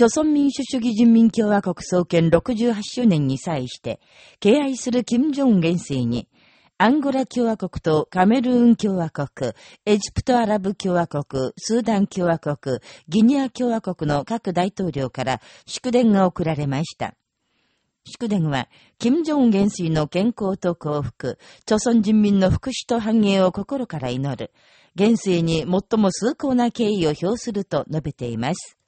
朝鮮民主主義人民共和国創建68周年に際して、敬愛する金正恩元帥に、アンゴラ共和国とカメルーン共和国、エジプトアラブ共和国、スーダン共和国、ギニア共和国の各大統領から祝電が送られました。祝電は、金正恩元帥の健康と幸福、朝鮮人民の福祉と繁栄を心から祈る、元帥に最も崇高な敬意を表すると述べています。